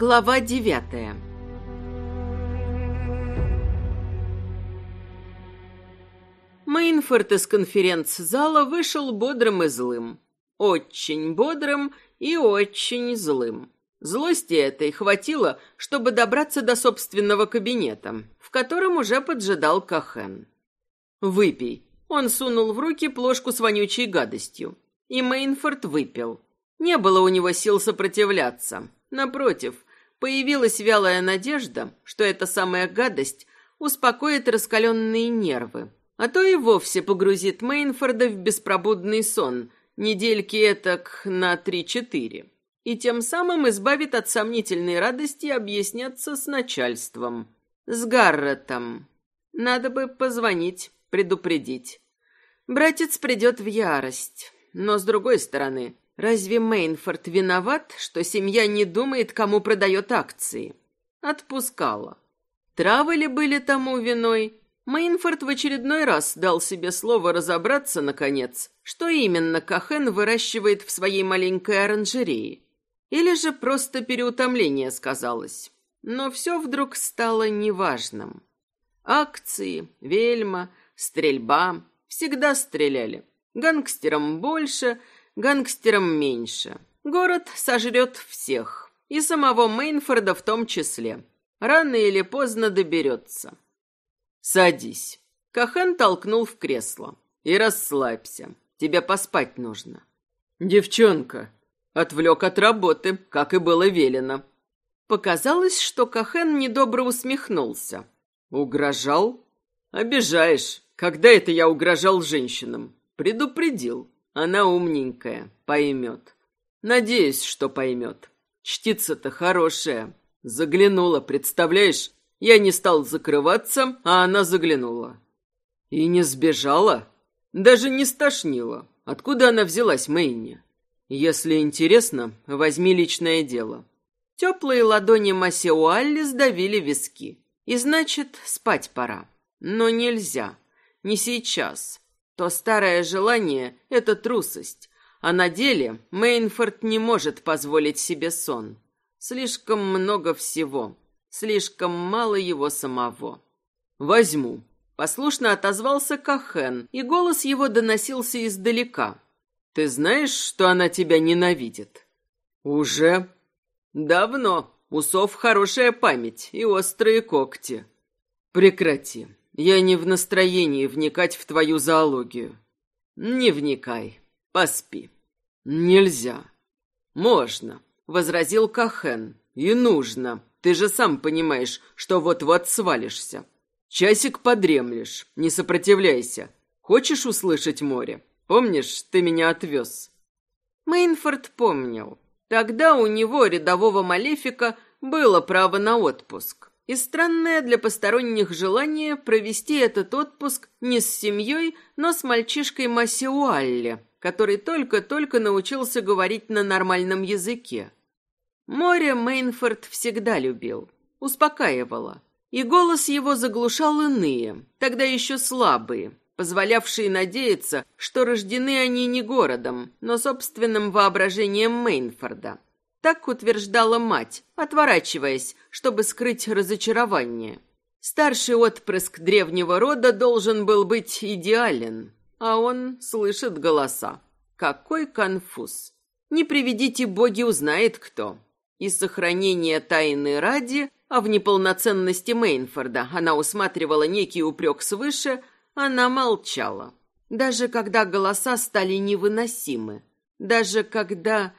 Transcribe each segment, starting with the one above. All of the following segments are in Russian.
Глава девятая Мейнфорд из конференц-зала вышел бодрым и злым. Очень бодрым и очень злым. Злости этой хватило, чтобы добраться до собственного кабинета, в котором уже поджидал Кахен. «Выпей». Он сунул в руки плошку с вонючей гадостью. И Мейнфорд выпил. Не было у него сил сопротивляться. Напротив, появилась вялая надежда, что эта самая гадость успокоит раскаленные нервы, а то и вовсе погрузит Мейнфорда в беспробудный сон, недельки этак на три-четыре, и тем самым избавит от сомнительной радости объясняться с начальством. С Гарретом. Надо бы позвонить, предупредить. Братец придет в ярость. Но, с другой стороны, разве Мейнфорд виноват, что семья не думает, кому продает акции? Отпускала. Травы ли были тому виной? Мейнфорд в очередной раз дал себе слово разобраться, наконец, что именно Кахен выращивает в своей маленькой оранжерее. Или же просто переутомление сказалось. Но все вдруг стало неважным. Акции, вельма, стрельба всегда стреляли. Гангстерам больше, гангстерам меньше. Город сожрет всех. И самого Мейнфорда в том числе. Рано или поздно доберется. «Садись». Кахан толкнул в кресло. «И расслабься. Тебе поспать нужно». «Девчонка!» Отвлек от работы, как и было велено. Показалось, что Кахен недобро усмехнулся. «Угрожал?» «Обижаешь. Когда это я угрожал женщинам?» «Предупредил. Она умненькая, поймет. Надеюсь, что поймет. Чтица-то хорошая. Заглянула, представляешь? Я не стал закрываться, а она заглянула. И не сбежала? Даже не стошнила. Откуда она взялась, Мэйни? Если интересно, возьми личное дело. Теплые ладони Масеуалли сдавили виски. И значит, спать пора. Но нельзя. Не сейчас. То старое желание — это трусость. А на деле Мейнфорд не может позволить себе сон. Слишком много всего. Слишком мало его самого. «Возьму», — послушно отозвался Кахен, и голос его доносился издалека. «Ты знаешь, что она тебя ненавидит?» «Уже?» «Давно. Усов хорошая память и острые когти». «Прекрати. Я не в настроении вникать в твою зоологию». «Не вникай. Поспи». «Нельзя». «Можно», — возразил Кахен. «И нужно. Ты же сам понимаешь, что вот-вот свалишься. Часик подремлешь, не сопротивляйся. Хочешь услышать море? Помнишь, ты меня отвез?» Мейнфорд помнил. Тогда у него, рядового малефика, было право на отпуск. И странное для посторонних желание провести этот отпуск не с семьей, но с мальчишкой Масиуалли, который только-только научился говорить на нормальном языке. Море Мейнфорд всегда любил, успокаивало. И голос его заглушал иные, тогда еще слабые, позволявшие надеяться, что рождены они не городом, но собственным воображением Мейнфорда. Так утверждала мать, отворачиваясь, чтобы скрыть разочарование. Старший отпрыск древнего рода должен был быть идеален, а он слышит голоса. Какой конфуз! Не приведите боги, узнает кто. Из сохранения тайны ради, а в неполноценности Мейнфорда она усматривала некий упрек свыше, она молчала. Даже когда голоса стали невыносимы. Даже когда...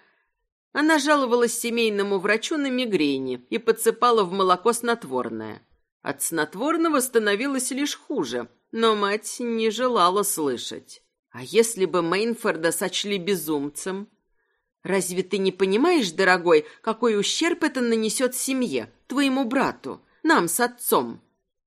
Она жаловалась семейному врачу на мигрени и подсыпала в молоко снотворное. От снотворного становилось лишь хуже, но мать не желала слышать. А если бы Мейнфорда сочли безумцем? Разве ты не понимаешь, дорогой, какой ущерб это нанесет семье, твоему брату, нам с отцом?»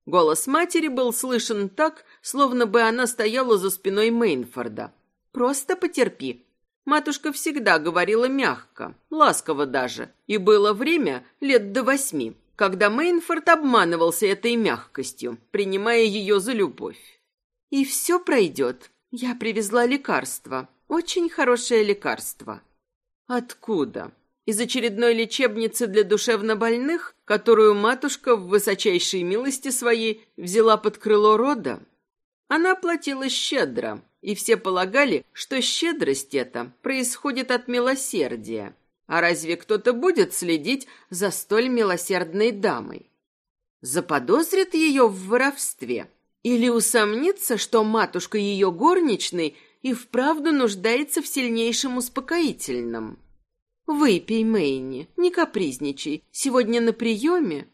Голос матери был слышен так, словно бы она стояла за спиной Мейнфорда. «Просто потерпи». Матушка всегда говорила мягко, ласково даже, и было время лет до восьми, когда Мейнфорд обманывался этой мягкостью, принимая ее за любовь. «И все пройдет. Я привезла лекарство, очень хорошее лекарство». Откуда? Из очередной лечебницы для душевнобольных, которую матушка в высочайшей милости своей взяла под крыло рода? Она платила щедро, и все полагали, что щедрость эта происходит от милосердия. А разве кто-то будет следить за столь милосердной дамой? Заподозрит ее в воровстве? Или усомнится, что матушка ее горничной и вправду нуждается в сильнейшем успокоительном? Выпей, Мэйни, не капризничай. Сегодня на приеме...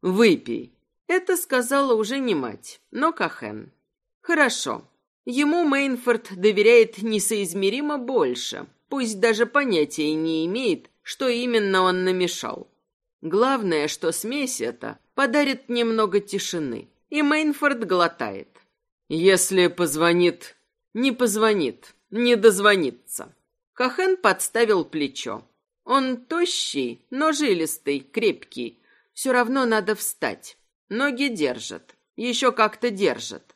Выпей. Это сказала уже не мать, но Кахен. Хорошо. Ему Мейнфорд доверяет несоизмеримо больше, пусть даже понятия не имеет, что именно он намешал. Главное, что смесь эта подарит немного тишины, и Мейнфорд глотает. Если позвонит... Не позвонит, не дозвонится. Кахен подставил плечо. Он тощий, но жилистый, крепкий. Все равно надо встать. Ноги держат. Еще как-то держат.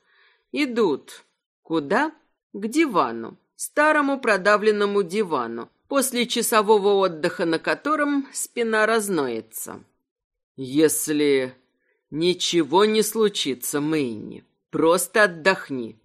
Идут. Куда? К дивану. Старому продавленному дивану, после часового отдыха на котором спина разноется. Если ничего не случится, Мэйни, просто отдохни.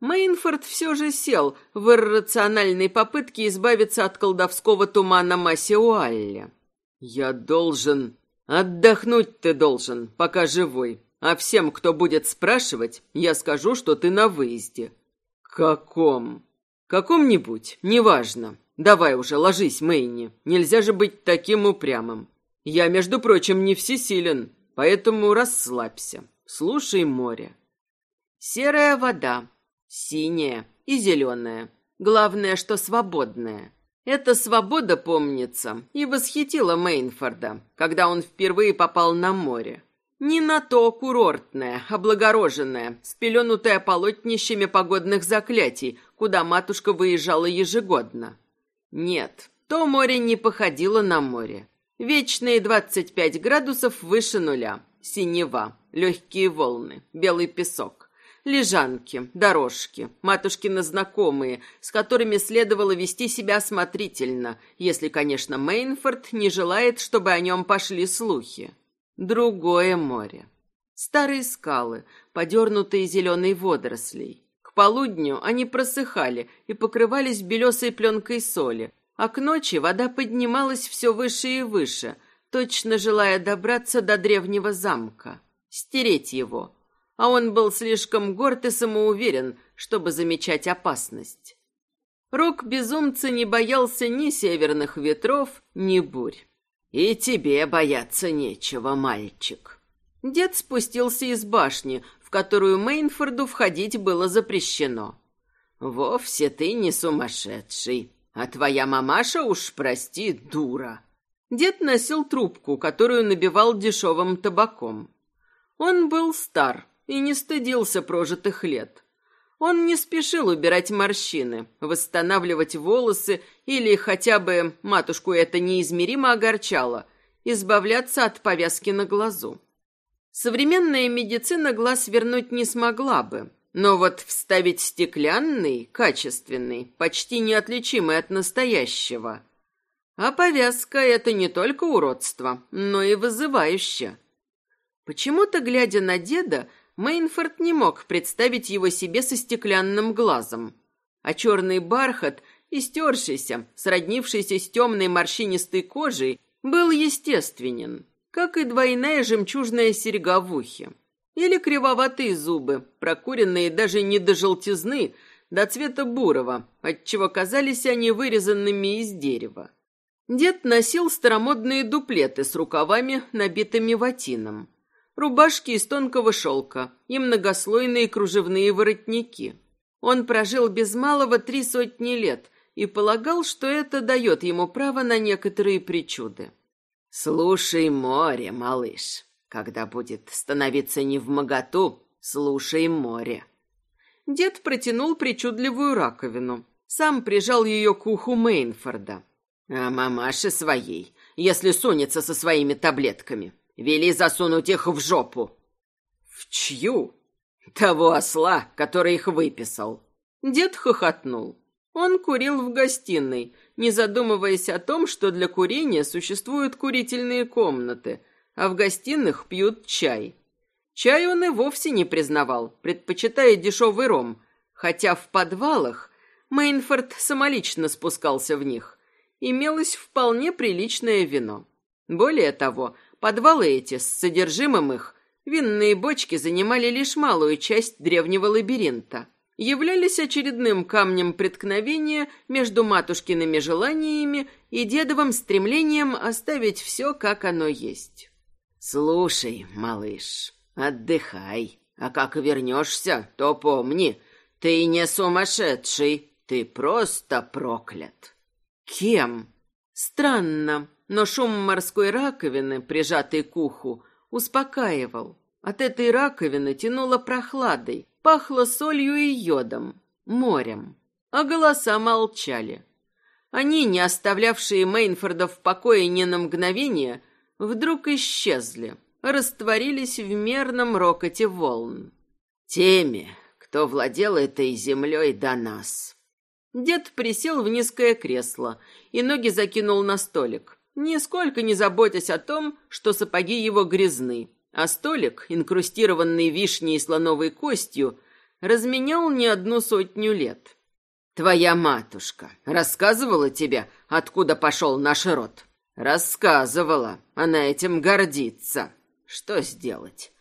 Мейнфорд все же сел в иррациональной попытке избавиться от колдовского тумана Масиуалли. «Я должен... Отдохнуть ты должен, пока живой. А всем, кто будет спрашивать, я скажу, что ты на выезде». «Каком?» «Каком-нибудь, неважно. Давай уже, ложись, Мэйни. Нельзя же быть таким упрямым. Я, между прочим, не всесилен, поэтому расслабься. Слушай море». Серая вода, Синяя и зеленая. Главное, что свободная. Эта свобода, помнится, и восхитила Мейнфорда, когда он впервые попал на море. Не на то курортное, облагороженное, спеленутое полотнищами погодных заклятий, куда матушка выезжала ежегодно. Нет, то море не походило на море. Вечные 25 градусов выше нуля, синева, легкие волны, белый песок. Лежанки, дорожки, матушкины знакомые, с которыми следовало вести себя осмотрительно, если, конечно, Мейнфорд не желает, чтобы о нем пошли слухи. Другое море. Старые скалы, подернутые зеленой водорослей. К полудню они просыхали и покрывались белесой пленкой соли, а к ночи вода поднималась все выше и выше, точно желая добраться до древнего замка, стереть его, а он был слишком горд и самоуверен, чтобы замечать опасность. Рок безумца не боялся ни северных ветров, ни бурь. «И тебе бояться нечего, мальчик». Дед спустился из башни, в которую Мейнфорду входить было запрещено. «Вовсе ты не сумасшедший, а твоя мамаша уж, прости, дура». Дед носил трубку, которую набивал дешевым табаком. Он был стар, и не стыдился прожитых лет. Он не спешил убирать морщины, восстанавливать волосы или хотя бы, матушку это неизмеримо огорчало, избавляться от повязки на глазу. Современная медицина глаз вернуть не смогла бы, но вот вставить стеклянный, качественный, почти неотличимый от настоящего. А повязка — это не только уродство, но и вызывающе. Почему-то, глядя на деда, Мейнфорд не мог представить его себе со стеклянным глазом. А черный бархат, истершийся, сроднившийся с темной морщинистой кожей, был естественен, как и двойная жемчужная серьга в ухе. Или кривоватые зубы, прокуренные даже не до желтизны, до цвета бурого, отчего казались они вырезанными из дерева. Дед носил старомодные дуплеты с рукавами, набитыми ватином рубашки из тонкого шелка и многослойные кружевные воротники. Он прожил без малого три сотни лет и полагал, что это дает ему право на некоторые причуды. «Слушай море, малыш. Когда будет становиться не в моготу, слушай море». Дед протянул причудливую раковину. Сам прижал ее к уху Мейнфорда. «А мамаше своей, если сунется со своими таблетками, Вели засунуть их в жопу. В чью? Того осла, который их выписал. Дед хохотнул. Он курил в гостиной, не задумываясь о том, что для курения существуют курительные комнаты, а в гостиных пьют чай. Чай он и вовсе не признавал, предпочитая дешевый ром, хотя в подвалах Мейнфорд самолично спускался в них. Имелось вполне приличное вино. Более того, подвалы эти с содержимым их, винные бочки занимали лишь малую часть древнего лабиринта, являлись очередным камнем преткновения между матушкиными желаниями и дедовым стремлением оставить все, как оно есть. «Слушай, малыш, отдыхай, а как вернешься, то помни, ты не сумасшедший, ты просто проклят». «Кем?» «Странно, но шум морской раковины, прижатой к уху, успокаивал. От этой раковины тянуло прохладой, пахло солью и йодом, морем. А голоса молчали. Они, не оставлявшие Мейнфорда в покое ни на мгновение, вдруг исчезли, растворились в мерном рокоте волн. «Теми, кто владел этой землей до нас». Дед присел в низкое кресло и ноги закинул на столик нисколько не заботясь о том, что сапоги его грязны, а столик, инкрустированный вишней и слоновой костью, разменял не одну сотню лет. «Твоя матушка рассказывала тебе, откуда пошел наш род?» «Рассказывала. Она этим гордится. Что сделать?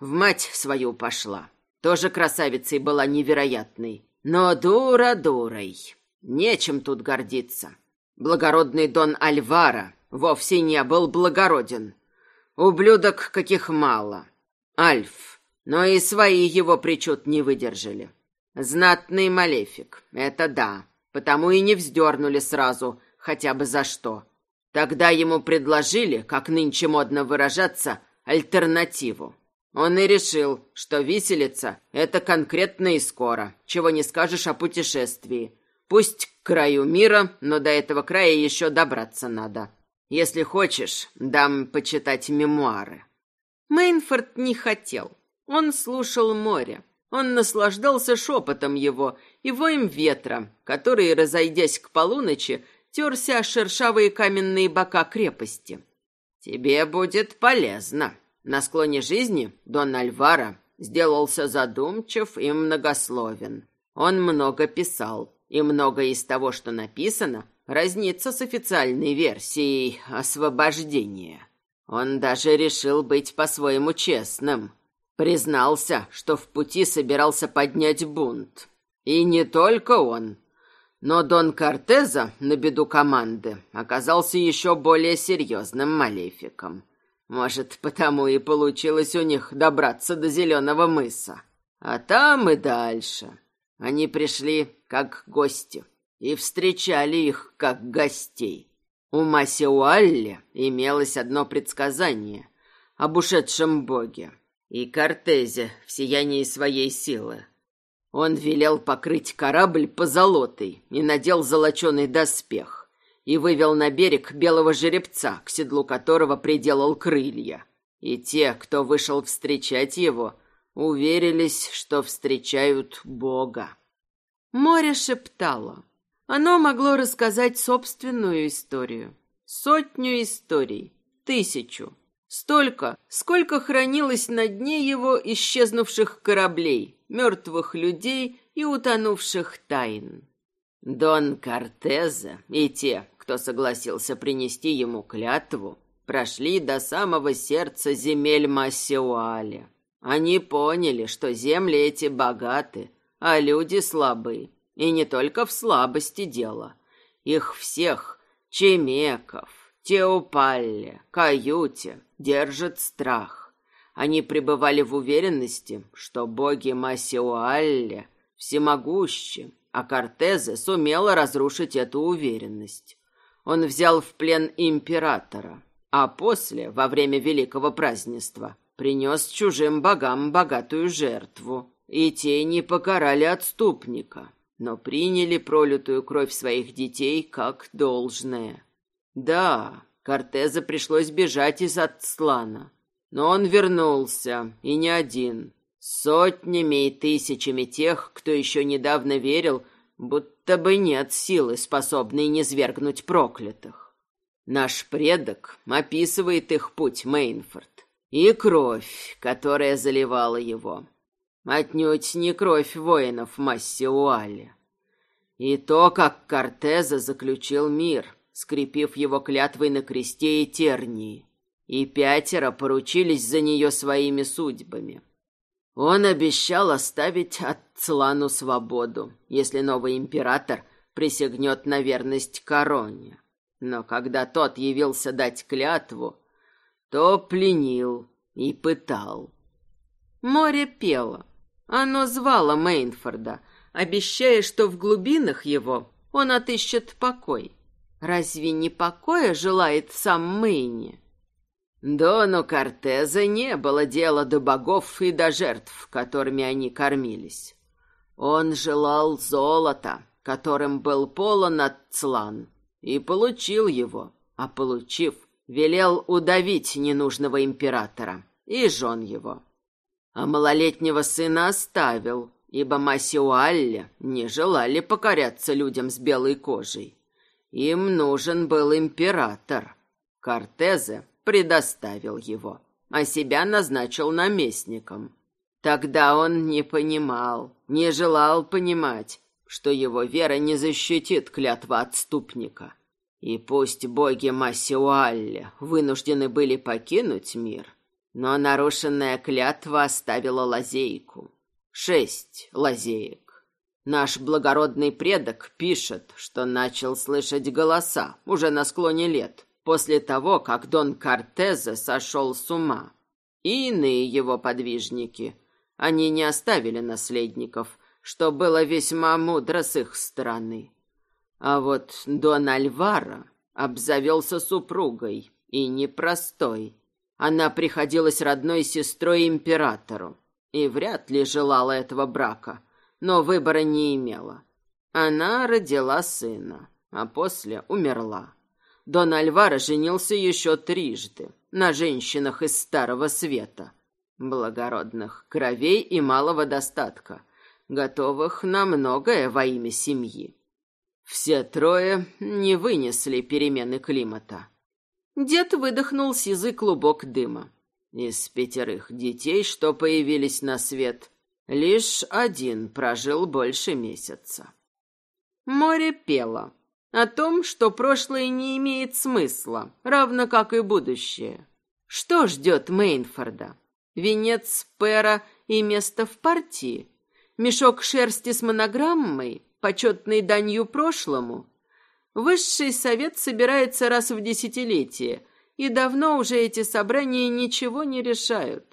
В мать свою пошла. Тоже красавицей была невероятной. Но дура дурой. Нечем тут гордиться. Благородный Дон Альвара вовсе не был благороден. Ублюдок каких мало. Альф. Но и свои его причуд не выдержали. Знатный малефик, это да. Потому и не вздернули сразу, хотя бы за что. Тогда ему предложили, как нынче модно выражаться, альтернативу. Он и решил, что виселица — это конкретно и скоро, чего не скажешь о путешествии. Пусть к краю мира, но до этого края еще добраться надо. Если хочешь, дам почитать мемуары». Мейнфорд не хотел. Он слушал море. Он наслаждался шепотом его и воем ветра, который, разойдясь к полуночи, терся о шершавые каменные бока крепости. «Тебе будет полезно». На склоне жизни Дон Альвара сделался задумчив и многословен. Он много писал, и многое из того, что написано, разнится с официальной версией освобождения. Он даже решил быть по-своему честным. Признался, что в пути собирался поднять бунт. И не только он. Но Дон Кортеза, на беду команды, оказался еще более серьезным малефиком. Может, потому и получилось у них добраться до Зеленого мыса. А там и дальше. Они пришли как гости и встречали их как гостей. У Масиуалли имелось одно предсказание об ушедшем боге и Кортезе в сиянии своей силы. Он велел покрыть корабль позолотой и надел золоченый доспех и вывел на берег белого жеребца, к седлу которого приделал крылья. И те, кто вышел встречать его, уверились, что встречают Бога. Море шептало. Оно могло рассказать собственную историю. Сотню историй. Тысячу. Столько, сколько хранилось на дне его исчезнувших кораблей, мертвых людей и утонувших тайн. Дон Кортеза и те, кто согласился принести ему клятву, прошли до самого сердца земель Массиуаля. Они поняли, что земли эти богаты, а люди слабы. И не только в слабости дело. Их всех, Чемеков, Теопалле, Каюте, держит страх. Они пребывали в уверенности, что боги Масиуалле всемогущи, а Кортезе сумела разрушить эту уверенность. Он взял в плен императора, а после, во время великого празднества, принес чужим богам богатую жертву, и те не покарали отступника, но приняли пролитую кровь своих детей как должное. Да, Кортеза пришлось бежать из Атслана, но он вернулся, и не один, сотнями и тысячами тех, кто еще недавно верил, будто бы нет силы, способной низвергнуть проклятых. Наш предок описывает их путь, Мейнфорд, и кровь, которая заливала его. Отнюдь не кровь воинов Массиуали. И то, как Кортеза заключил мир, скрепив его клятвой на кресте и тернии, и пятеро поручились за нее своими судьбами. Он обещал оставить Ацлану свободу, если новый император присягнет на верность короне. Но когда тот явился дать клятву, то пленил и пытал. Море пело. Оно звало Мейнфорда, обещая, что в глубинах его он отыщет покой. Разве не покоя желает сам Мэйни? Дону Кортеза не было дела до богов и до жертв, которыми они кормились. Он желал золота, которым был полон Ацлан, и получил его, а получив, велел удавить ненужного императора и жен его. А малолетнего сына оставил, ибо Масиуалле не желали покоряться людям с белой кожей. Им нужен был император. Кортезе предоставил его, а себя назначил наместником. Тогда он не понимал, не желал понимать, что его вера не защитит клятва отступника. И пусть боги Масиуалле вынуждены были покинуть мир, но нарушенная клятва оставила лазейку. Шесть лазеек. Наш благородный предок пишет, что начал слышать голоса уже на склоне лет, после того, как Дон Кортезе сошел с ума. И иные его подвижники. Они не оставили наследников, что было весьма мудро с их стороны. А вот Дон Альвара обзавелся супругой, и непростой. Она приходилась родной сестрой императору, и вряд ли желала этого брака, но выбора не имела. Она родила сына, а после умерла. Дон Альваро женился еще трижды на женщинах из Старого Света, благородных кровей и малого достатка, готовых на многое во имя семьи. Все трое не вынесли перемены климата. Дед выдохнул сизый клубок дыма. Из пятерых детей, что появились на свет, лишь один прожил больше месяца. Море пело о том, что прошлое не имеет смысла, равно как и будущее. Что ждет Мейнфорда? Венец Пера и место в партии? Мешок шерсти с монограммой, почетной данью прошлому? Высший совет собирается раз в десятилетие, и давно уже эти собрания ничего не решают.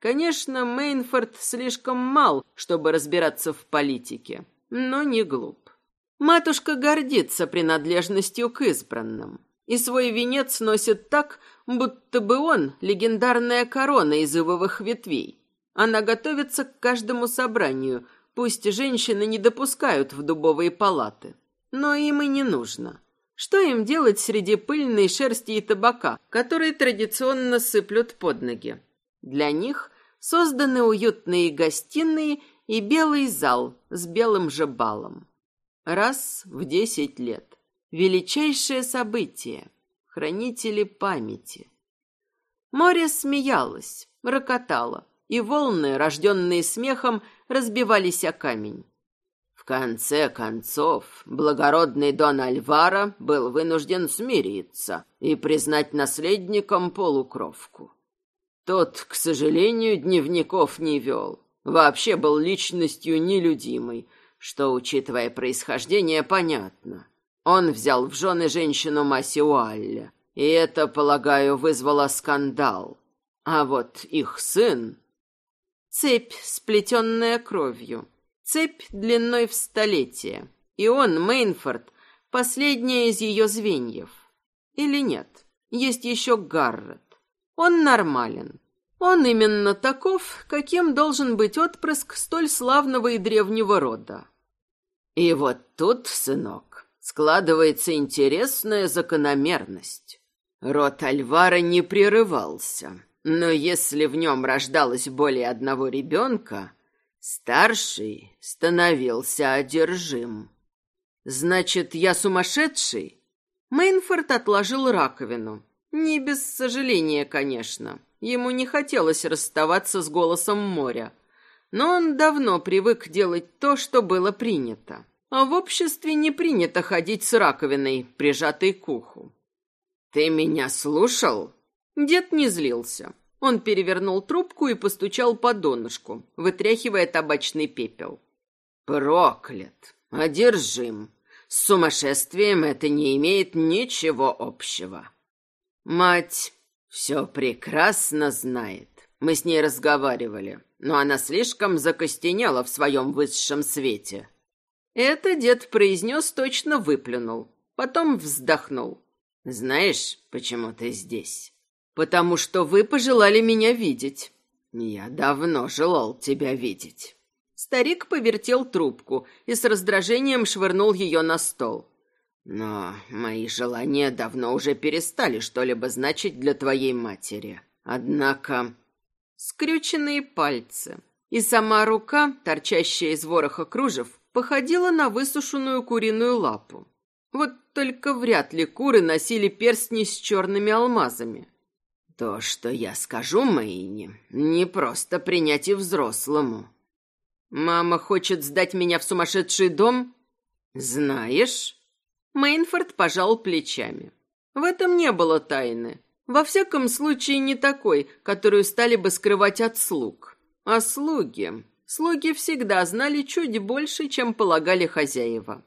Конечно, Мейнфорд слишком мал, чтобы разбираться в политике, но не глуп. Матушка гордится принадлежностью к избранным, и свой венец носит так, будто бы он — легендарная корона из ивовых ветвей. Она готовится к каждому собранию, пусть женщины не допускают в дубовые палаты. Но им и не нужно. Что им делать среди пыльной шерсти и табака, которые традиционно сыплют под ноги? Для них созданы уютные гостиные и белый зал с белым же балом. Раз в десять лет. Величайшее событие. Хранители памяти. Море смеялось, рокотало, и волны, рожденные смехом, разбивались о камень. Конце концов, благородный Дон Альвара был вынужден смириться и признать наследником полукровку. Тот, к сожалению, дневников не вел. Вообще был личностью нелюдимой – что, учитывая происхождение, понятно. Он взял в жены женщину Масиуалля, и это, полагаю, вызвало скандал. А вот их сын... Цепь, сплетенная кровью. Цепь длиной в столетие. И он, Мейнфорд, последняя из ее звеньев. Или нет? Есть еще Гаррет. Он нормален. Он именно таков, каким должен быть отпрыск столь славного и древнего рода. И вот тут, сынок, складывается интересная закономерность. Род Альвара не прерывался, но если в нем рождалось более одного ребенка, старший становился одержим. Значит, я сумасшедший? Мейнфорд отложил раковину. Не без сожаления, конечно. Ему не хотелось расставаться с голосом моря. Но он давно привык делать то, что было принято. А в обществе не принято ходить с раковиной, прижатой к уху. «Ты меня слушал?» Дед не злился. Он перевернул трубку и постучал по донышку, вытряхивая табачный пепел. «Проклят! Одержим! С сумасшествием это не имеет ничего общего. Мать все прекрасно знает. Мы с ней разговаривали, но она слишком закостенела в своем высшем свете». Это дед произнес, точно выплюнул. Потом вздохнул. «Знаешь, почему ты здесь?» «Потому что вы пожелали меня видеть». «Я давно желал тебя видеть». Старик повертел трубку и с раздражением швырнул ее на стол. «Но мои желания давно уже перестали что-либо значить для твоей матери. Однако...» Скрюченные пальцы. И сама рука, торчащая из вороха кружев, походила на высушенную куриную лапу. Вот только вряд ли куры носили перстни с черными алмазами. То, что я скажу Мэйне, не просто принять и взрослому. Мама хочет сдать меня в сумасшедший дом? Знаешь? Мейнфорд пожал плечами. В этом не было тайны. Во всяком случае, не такой, которую стали бы скрывать от слуг. А слуги... Слуги всегда знали чуть больше, чем полагали хозяева.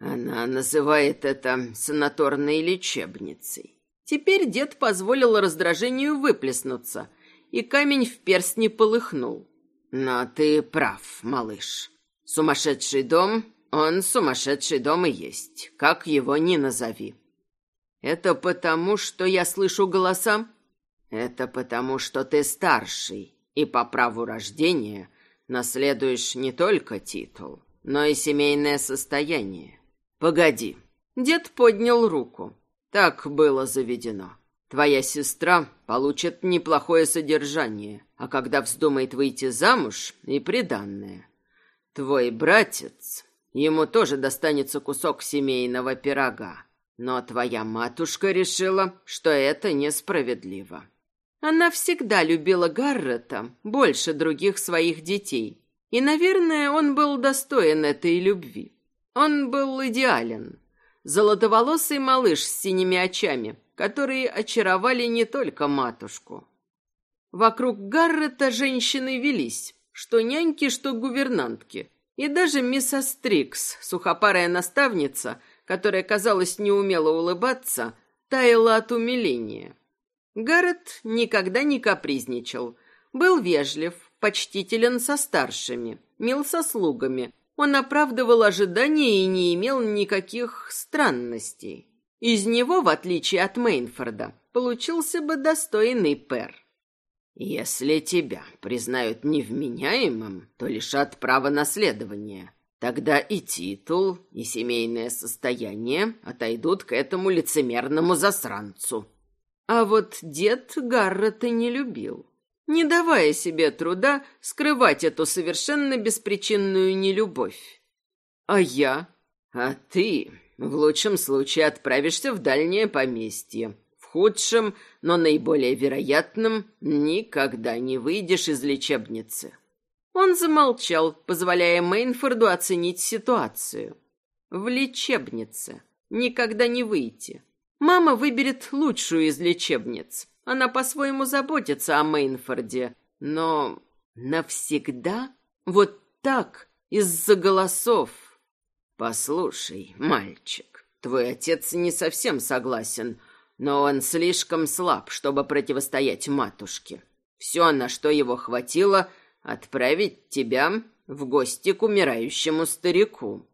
Она называет это санаторной лечебницей. Теперь дед позволил раздражению выплеснуться, и камень в перстне полыхнул. Но ты прав, малыш. Сумасшедший дом, он сумасшедший дом и есть, как его ни назови. Это потому, что я слышу голоса? Это потому, что ты старший, и по праву рождения наследуешь не только титул, но и семейное состояние. Погоди. Дед поднял руку. Так было заведено. Твоя сестра получит неплохое содержание, а когда вздумает выйти замуж, и приданное. Твой братец, ему тоже достанется кусок семейного пирога. Но твоя матушка решила, что это несправедливо. Она всегда любила Гаррета больше других своих детей. И, наверное, он был достоин этой любви. Он был идеален. Золотоволосый малыш с синими очами, которые очаровали не только матушку. Вокруг Гаррета женщины велись, что няньки, что гувернантки. И даже мисс Астрикс, сухопарая наставница, которая, казалось, не умела улыбаться, таяла от умиления. Гаррет никогда не капризничал. Был вежлив, почтителен со старшими, мил со слугами, он оправдывал ожидания и не имел никаких странностей. Из него, в отличие от Мейнфорда, получился бы достойный пер. «Если тебя признают невменяемым, то лишат права наследования. Тогда и титул, и семейное состояние отойдут к этому лицемерному засранцу». А вот дед Гаррета не любил не давая себе труда скрывать эту совершенно беспричинную нелюбовь. А я? А ты в лучшем случае отправишься в дальнее поместье. В худшем, но наиболее вероятном, никогда не выйдешь из лечебницы. Он замолчал, позволяя Мейнфорду оценить ситуацию. В лечебнице. Никогда не выйти. Мама выберет лучшую из лечебниц. Она по-своему заботится о Мейнфорде, но навсегда вот так из-за голосов. Послушай, мальчик, твой отец не совсем согласен, но он слишком слаб, чтобы противостоять матушке. Все, на что его хватило, отправить тебя в гости к умирающему старику.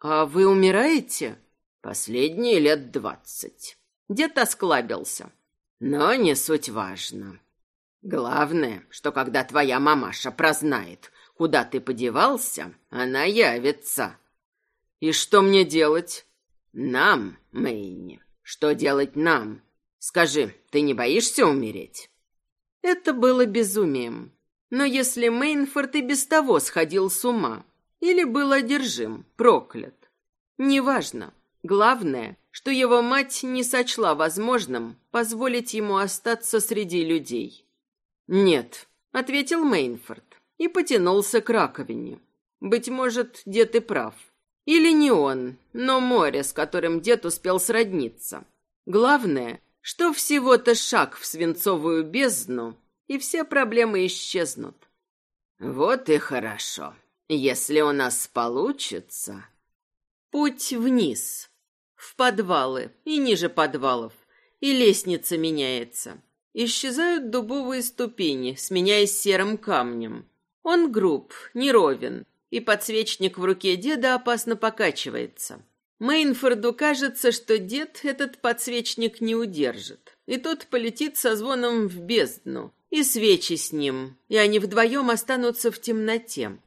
А вы умираете? Последние лет двадцать. Дед осклабился. Но не суть важно. Главное, что когда твоя мамаша прознает, куда ты подевался, она явится. И что мне делать? Нам, Мэйни. Что делать нам? Скажи, ты не боишься умереть? Это было безумием. Но если Мейнфорд и без того сходил с ума, или был одержим, проклят, Неважно. Главное, что его мать не сочла возможным позволить ему остаться среди людей. «Нет», — ответил Мейнфорд и потянулся к раковине. «Быть может, дед и прав. Или не он, но море, с которым дед успел сродниться. Главное, что всего-то шаг в свинцовую бездну, и все проблемы исчезнут. Вот и хорошо. Если у нас получится... Путь вниз, в подвалы и ниже подвалов, и лестница меняется. Исчезают дубовые ступени, сменяясь серым камнем. Он груб, неровен, и подсвечник в руке деда опасно покачивается. Мейнфорду кажется, что дед этот подсвечник не удержит, и тот полетит со звоном в бездну, и свечи с ним, и они вдвоем останутся в темноте.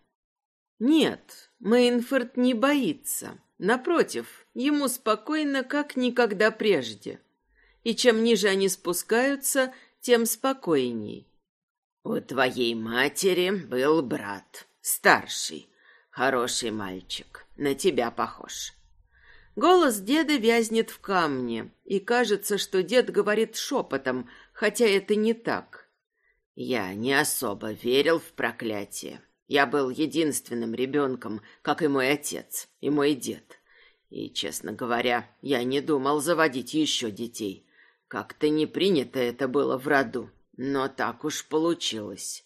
Нет, Мейнфорд не боится. Напротив, ему спокойно, как никогда прежде. И чем ниже они спускаются, тем спокойней. У твоей матери был брат, старший, хороший мальчик, на тебя похож. Голос деда вязнет в камне, и кажется, что дед говорит шепотом, хотя это не так. Я не особо верил в проклятие. Я был единственным ребенком, как и мой отец, и мой дед. И, честно говоря, я не думал заводить еще детей. Как-то не принято это было в роду, но так уж получилось.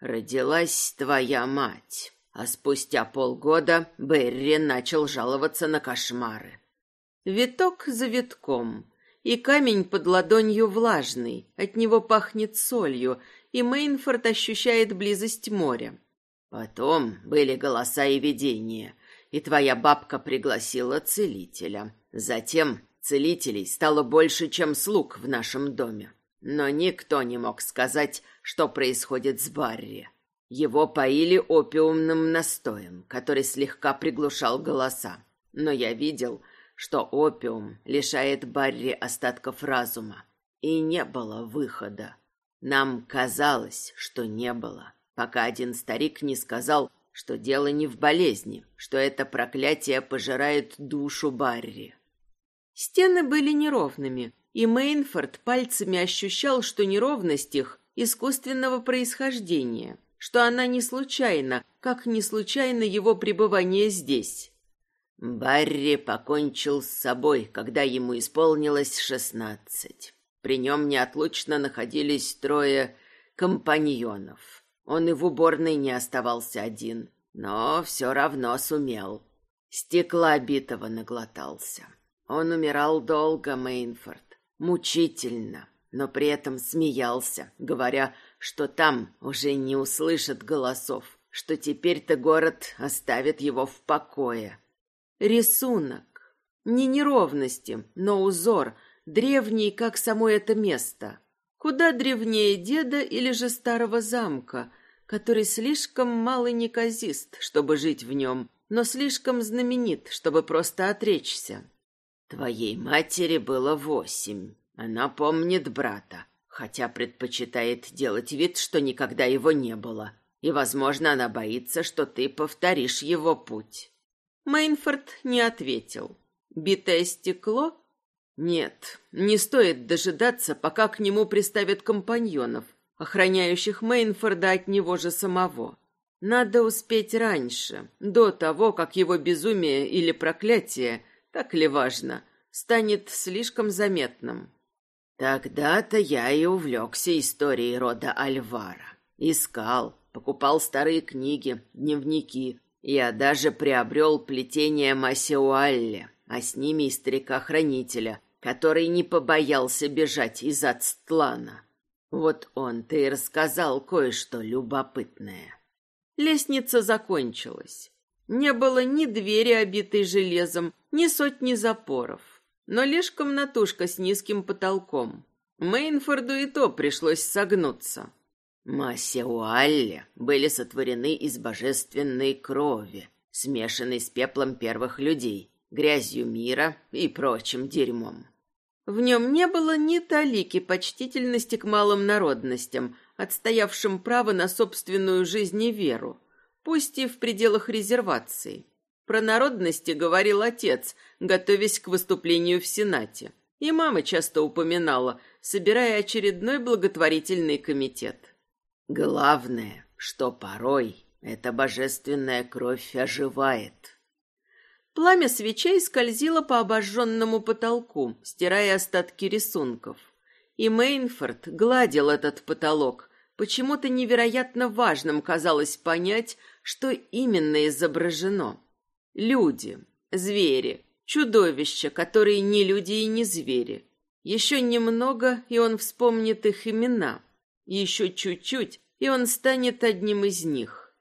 Родилась твоя мать. А спустя полгода Берри начал жаловаться на кошмары. Виток за витком, и камень под ладонью влажный, от него пахнет солью, и Мейнфорд ощущает близость моря. Потом были голоса и видения, и твоя бабка пригласила целителя. Затем целителей стало больше, чем слуг в нашем доме. Но никто не мог сказать, что происходит с Барри. Его поили опиумным настоем, который слегка приглушал голоса. Но я видел, что опиум лишает Барри остатков разума, и не было выхода. Нам казалось, что не было, пока один старик не сказал, что дело не в болезни, что это проклятие пожирает душу Барри. Стены были неровными, и Мейнфорд пальцами ощущал, что неровность их искусственного происхождения что она не случайна, как не случайно его пребывание здесь. Барри покончил с собой, когда ему исполнилось шестнадцать. При нем неотлучно находились трое компаньонов. Он и в уборной не оставался один, но все равно сумел. Стекла битого наглотался. Он умирал долго, Мейнфорд, мучительно, но при этом смеялся, говоря, что там уже не услышат голосов, что теперь-то город оставит его в покое. Рисунок. Не неровности, но узор, древний, как само это место. Куда древнее деда или же старого замка, который слишком мал и неказист, чтобы жить в нем, но слишком знаменит, чтобы просто отречься. Твоей матери было восемь. Она помнит брата, хотя предпочитает делать вид, что никогда его не было. И, возможно, она боится, что ты повторишь его путь. Мейнфорд не ответил. Битое стекло? Нет, не стоит дожидаться, пока к нему приставят компаньонов, охраняющих Мейнфорда от него же самого. Надо успеть раньше, до того, как его безумие или проклятие, так ли важно, станет слишком заметным. Тогда-то я и увлекся историей рода Альвара. Искал, покупал старые книги, дневники. Я даже приобрел плетение Масеуалле, а с ними и старика-хранителя, который не побоялся бежать из Ацтлана. Вот он-то и рассказал кое-что любопытное. Лестница закончилась. Не было ни двери, обитой железом, ни сотни запоров но лишь комнатушка с низким потолком. Мейнфорду и то пришлось согнуться. Масеуалли были сотворены из божественной крови, смешанной с пеплом первых людей, грязью мира и прочим дерьмом. В нем не было ни талики почтительности к малым народностям, отстоявшим право на собственную жизнь и веру, пусть и в пределах резервации. Про народности говорил отец, готовясь к выступлению в Сенате. И мама часто упоминала, собирая очередной благотворительный комитет. Главное, что порой эта божественная кровь оживает. Пламя свечей скользило по обожженному потолку, стирая остатки рисунков. И Мейнфорд гладил этот потолок. Почему-то невероятно важным казалось понять, что именно изображено. Люди, звери, чудовища, которые не люди и не звери. Еще немного, и он вспомнит их имена. Еще чуть-чуть, и он станет одним из них.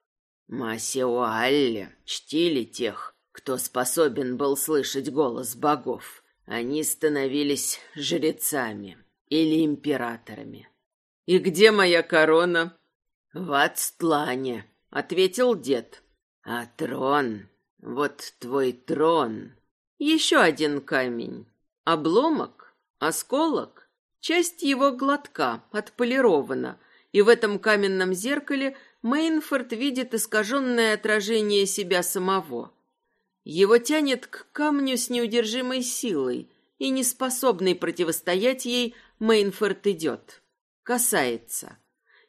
Масеуалле чтили тех, кто способен был слышать голос богов. Они становились жрецами или императорами. «И где моя корона?» «В Ацтлане», — ответил дед. «А трон вот твой трон. Еще один камень. Обломок, осколок, часть его глотка отполирована, и в этом каменном зеркале Мейнфорд видит искаженное отражение себя самого. Его тянет к камню с неудержимой силой, и неспособный противостоять ей Мейнфорд идет. Касается.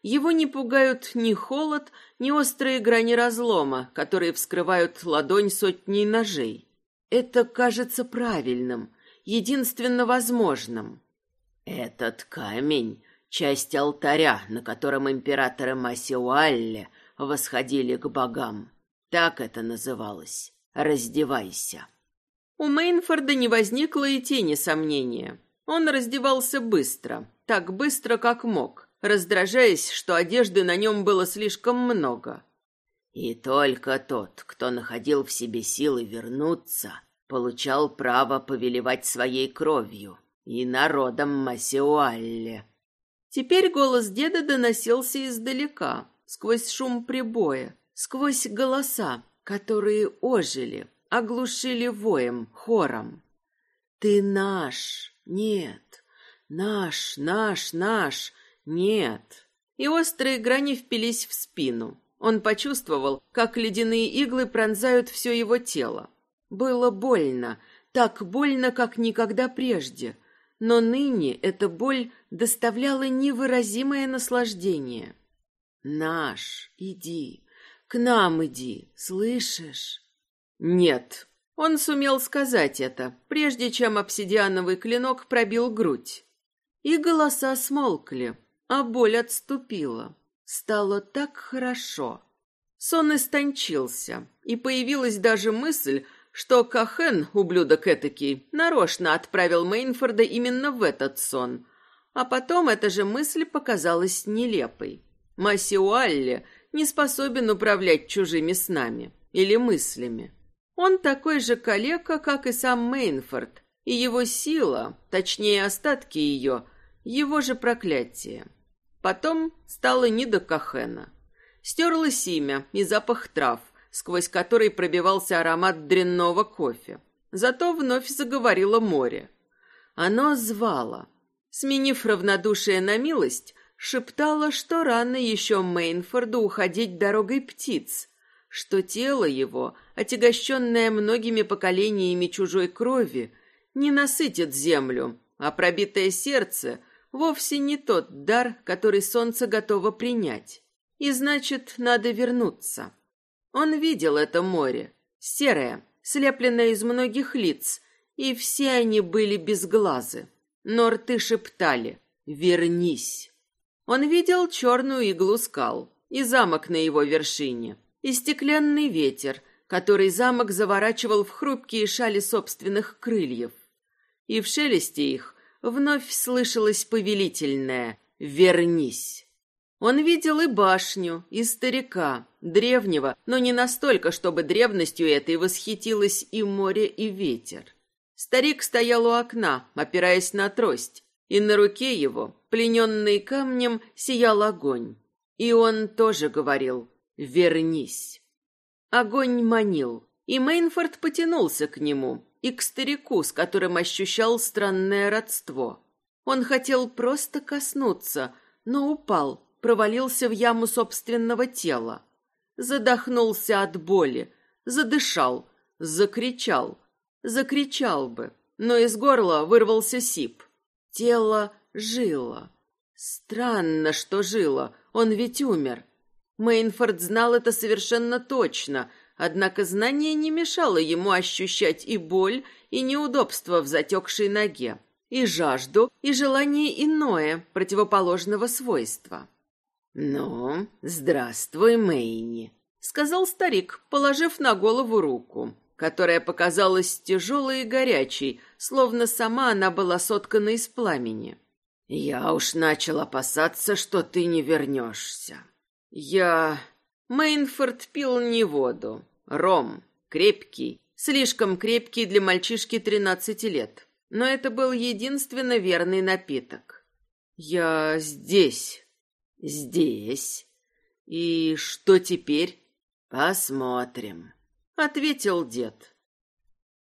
Его не пугают ни холод, ни острые грани разлома, которые вскрывают ладонь сотней ножей. Это кажется правильным, единственно возможным. Этот камень — часть алтаря, на котором императоры Масиуалле восходили к богам. Так это называлось. «Раздевайся». У Мейнфорда не возникло и тени сомнения. Он раздевался быстро, так быстро, как мог раздражаясь, что одежды на нем было слишком много. И только тот, кто находил в себе силы вернуться, получал право повелевать своей кровью и народом Масиуалле. Теперь голос деда доносился издалека, сквозь шум прибоя, сквозь голоса, которые ожили, оглушили воем, хором. «Ты наш! Нет! Наш, наш, наш! Нет. И острые грани впились в спину. Он почувствовал, как ледяные иглы пронзают все его тело. Было больно, так больно, как никогда прежде. Но ныне эта боль доставляла невыразимое наслаждение. «Наш, иди, к нам иди, слышишь?» «Нет». Он сумел сказать это, прежде чем обсидиановый клинок пробил грудь. И голоса смолкли, а боль отступила. Стало так хорошо. Сон истончился, и появилась даже мысль, что Кахен, ублюдок этакий, нарочно отправил Мейнфорда именно в этот сон. А потом эта же мысль показалась нелепой. Масиуалле не способен управлять чужими снами или мыслями. Он такой же калека, как и сам Мейнфорд, и его сила, точнее остатки ее, его же проклятие. Потом стало не до Кахена. Стерлось имя и запах трав, сквозь который пробивался аромат дрянного кофе. Зато вновь заговорило море. Оно звало. Сменив равнодушие на милость, шептало, что рано еще Мейнфорду уходить дорогой птиц, что тело его, отягощенное многими поколениями чужой крови, не насытит землю, а пробитое сердце — вовсе не тот дар, который солнце готово принять. И значит, надо вернуться. Он видел это море, серое, слепленное из многих лиц, и все они были безглазы. Но рты шептали «Вернись». Он видел черную иглу скал и замок на его вершине, и стеклянный ветер, который замок заворачивал в хрупкие шали собственных крыльев. И в шелесте их вновь слышалось повелительное «Вернись». Он видел и башню, и старика, древнего, но не настолько, чтобы древностью этой восхитилось и море, и ветер. Старик стоял у окна, опираясь на трость, и на руке его, плененный камнем, сиял огонь. И он тоже говорил «Вернись». Огонь манил, и Мейнфорд потянулся к нему, и к старику, с которым ощущал странное родство. Он хотел просто коснуться, но упал, провалился в яму собственного тела. Задохнулся от боли, задышал, закричал. Закричал бы, но из горла вырвался сип. Тело жило. Странно, что жило, он ведь умер. Мейнфорд знал это совершенно точно, однако знание не мешало ему ощущать и боль, и неудобство в затекшей ноге, и жажду, и желание иное, противоположного свойства. «Ну, здравствуй, Мэйни», — сказал старик, положив на голову руку, которая показалась тяжелой и горячей, словно сама она была соткана из пламени. «Я уж начал опасаться, что ты не вернешься». «Я...» Мейнфорд пил не воду, ром, крепкий, слишком крепкий для мальчишки тринадцати лет, но это был единственно верный напиток. «Я здесь». «Здесь. И что теперь?» «Посмотрим», — ответил дед.